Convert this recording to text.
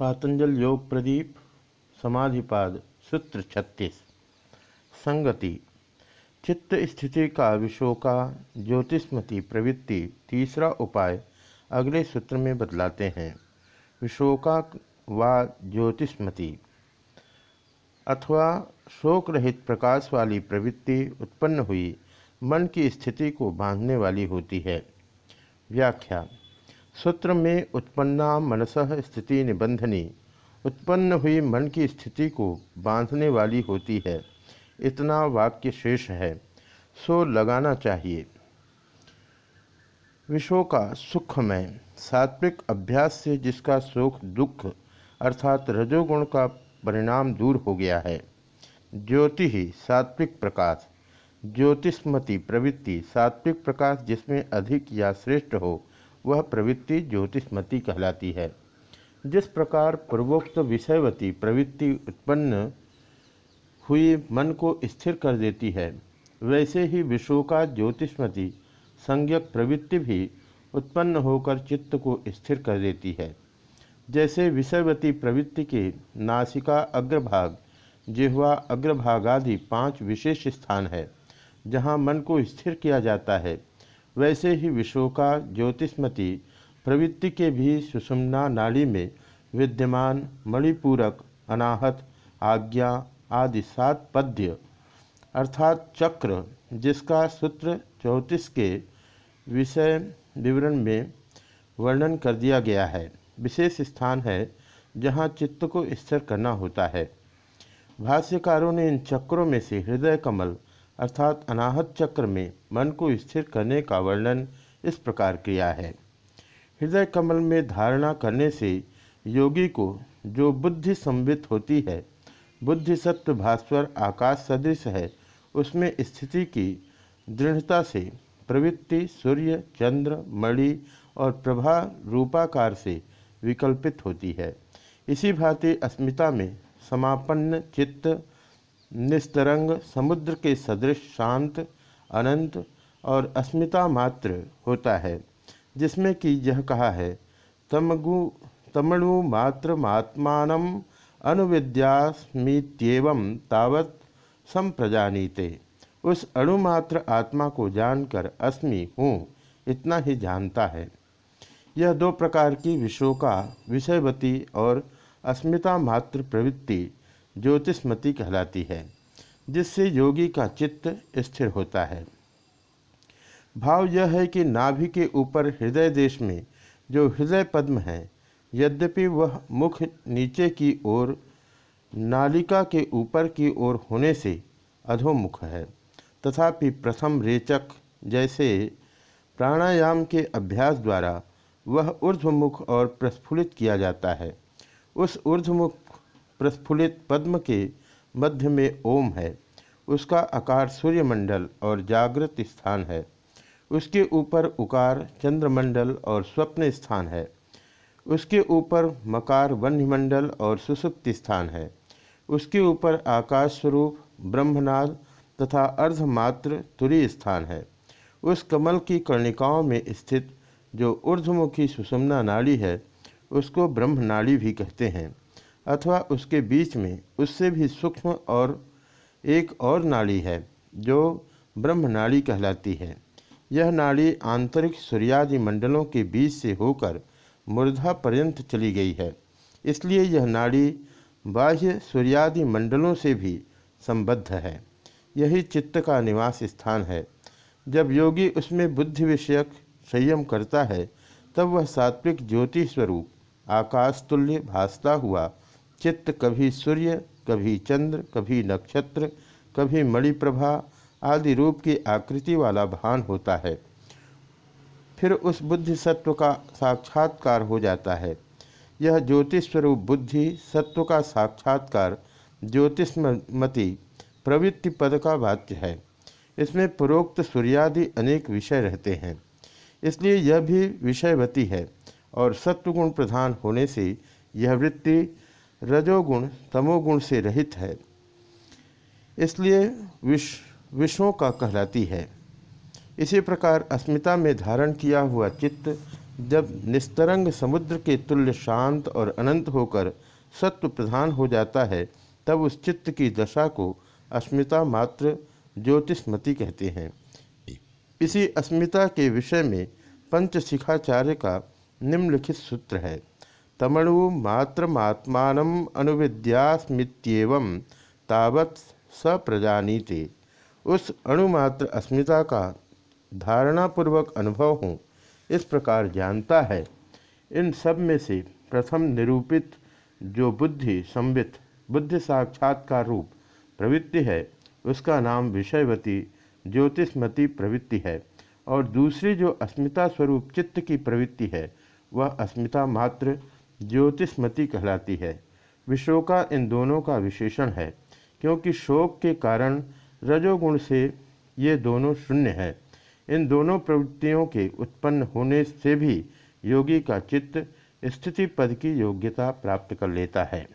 पातंजल योग प्रदीप, समाधिपाद, सूत्र छत्तीस। संगति, चित्त स्थिति का विशोका, ज्योतिष्मति प्रवृत्ति, तीसरा उपाय, अगले सूत्र में बदलाते हैं। विशोका व ज्योतिष्मति, अथवा शोक रहित प्रकाश वाली प्रवृत्ति उत्पन्न हुई, मन की स्थिति को बांधने वाली होती है। व्याख्या सूत्र में उत्पन्ना मनस स्थिति निबंधनी उत्पन्न हुई मन की स्थिति को बांधने वाली होती है। इतना वाक्य शेष है। सो लगाना चाहिए। विश्व का सुखमय, सात्विक अभ्यास से जिसका सुख दुख अर्थात रजोगुण का परिणाम दूर हो गया है। ज्योति ही सात्विक प्रकाश, ज्योतिष्मति प्रवृत्ति सात्विक प्रकाश जिसमें अधिक या श्रेष्ठ हो वह प्रवृत्ति ज्योतिषमती कहलाती है। जिस प्रकार पूर्वोक्त विषयवती प्रवृत्ति उत्पन्न हुई, मन को स्थिर कर देती है, वैसे ही विश्व का ज्योतिषमती संज्ञक प्रवृत्ति भी उत्पन्न होकर चित्त को स्थिर कर देती है। जैसे विषयवती प्रवृत्ति के नासिका अग्रभाग, जिह्वा अग्रभाग आदि पाँच विशेष स्थान है, जहाँ मन को स्थिर किया जाता है। वैसे ही विशोका ज्योतिष्मती प्रवृत्ति के भी सुषुम्ना नाड़ी में विद्यमान मणिपूरक, अनाहत, आज्ञा आदि सात पद्य, अर्थात चक्र, जिसका सूत्र चौंतीस के विषय विवरण में वर्णन कर दिया गया है, विशेष स्थान है जहाँ चित्त को स्थिर करना होता है। भाष्यकारों ने इन चक्रों में से हृदय कमल अर्थात अनाहत चक्र में मन को स्थिर करने का वर्णन इस प्रकार किया है। हृदय कमल में धारणा करने से योगी को जो बुद्धि संवित होती है, बुद्धि सत्व भास्वर आकाश सदृश है, उसमें स्थिति की दृढ़ता से प्रवृत्ति सूर्य, चंद्र, मणि और प्रभा रूपाकार से विकल्पित होती है। इसी भांति अस्मिता में समापन्न चित्त निस्तरंग, समुद्र के सदृश शांत, अनंत और अस्मिता मात्र होता है, जिसमें कि यह कहा है, तमगु, तमणु मात्र महात्मान अनुविद्यास्मीत्येवं तावत संप्रजानीते। उस अणुमात्र आत्मा को जानकर अस्मि हूँ, इतना ही जानता है। यह दो प्रकार की विषयों का विषयवती और अस्मिता मात्र प्रवृत्ति ज्योतिषमती कहलाती है, जिससे योगी का चित्त स्थिर होता है। भाव यह है कि नाभि के ऊपर हृदय देश में जो हृदय पद्म है, यद्यपि वह मुख नीचे की ओर, नालिका के ऊपर की ओर होने से अधोमुख है, तथापि प्रथम रेचक जैसे प्राणायाम के अभ्यास द्वारा वह ऊर्ध्वमुख और प्रस्फुलित किया जाता है। उस ऊर्ध्वमुख प्रस्फुलित पद्म के मध्य में ओम है। उसका आकार सूर्यमंडल और जागृत स्थान है। उसके ऊपर उकार चंद्रमंडल और स्वप्न स्थान है। उसके ऊपर मकार वन्यमंडल और सुसुप्त स्थान है। उसके ऊपर आकाश स्वरूप ब्रह्मनाद तथा अर्धमात्र तुरी स्थान है। उस कमल की कर्णिकाओं में स्थित जो ऊर्ध्वमुखी सुषमना नाड़ी है, उसको ब्रह्म नाड़ी भी कहते हैं। अथवा उसके बीच में, उससे भी सूक्ष्म और एक और नाड़ी है, जो ब्रह्म नाड़ी कहलाती है। यह नाड़ी आंतरिक सूर्यादि मंडलों के बीच से होकर मूर्धा पर्यंत चली गई है। इसलिए यह नाड़ी बाह्य सूर्यादि मंडलों से भी संबद्ध है। यही चित्त का निवास स्थान है। जब योगी उसमें बुद्धि विषयक संयम करता है, तब वह सात्विक ज्योति स्वरूप, आकाश तुल्य भासता हुआ चित्त कभी सूर्य, कभी चंद्र, कभी नक्षत्र, कभी मणिप्रभा आदि रूप की आकृति वाला भान होता है। फिर उस बुद्धि सत्व का साक्षात्कार हो जाता है। यह ज्योतिष स्वरूप बुद्धि सत्व का साक्षात्कार ज्योतिषमति प्रवृत्ति पद का वाक्य है। इसमें पुरोक्त सूर्यादि अनेक विषय रहते हैं। इसलिए यह भी विषयवती है और सत्वगुण प्रधान होने से यह वृत्ति रजोगुण तमोगुण से रहित है। इसलिए विश्व विश्वों का कहलाती है। इसी प्रकार अस्मिता में धारण किया हुआ चित्त जब निस्तरंग समुद्र के तुल्य शांत और अनंत होकर सत्व प्रधान हो जाता है, तब उस चित्त की दशा को अस्मिता मात्र ज्योतिषमति कहते हैं। इसी अस्मिता के विषय में पंचशिखाचार्य का निम्नलिखित सूत्र है। तमणु मात्रमात्मान अनुविद्यास्मित्यव तावत स प्रजानीते उस अणुमात्र अस्मिता का धारणापूर्वक अनुभव हूँ, इस प्रकार जानता है। इन सब में से प्रथम निरूपित जो बुद्धि संवित, बुद्धि साक्षात्कार रूप प्रवृत्ति है, उसका नाम विषयवती ज्योतिषमती प्रवृत्ति है और दूसरी जो अस्मिता स्वरूप चित्त की प्रवृत्ति है, वह अस्मिता मात्र ज्योतिषमती कहलाती है। विशोका इन दोनों का विशेषण है, क्योंकि शोक के कारण रजोगुण से ये दोनों शून्य है। इन दोनों प्रवृत्तियों के उत्पन्न होने से भी योगी का चित्त स्थिति पद की योग्यता प्राप्त कर लेता है।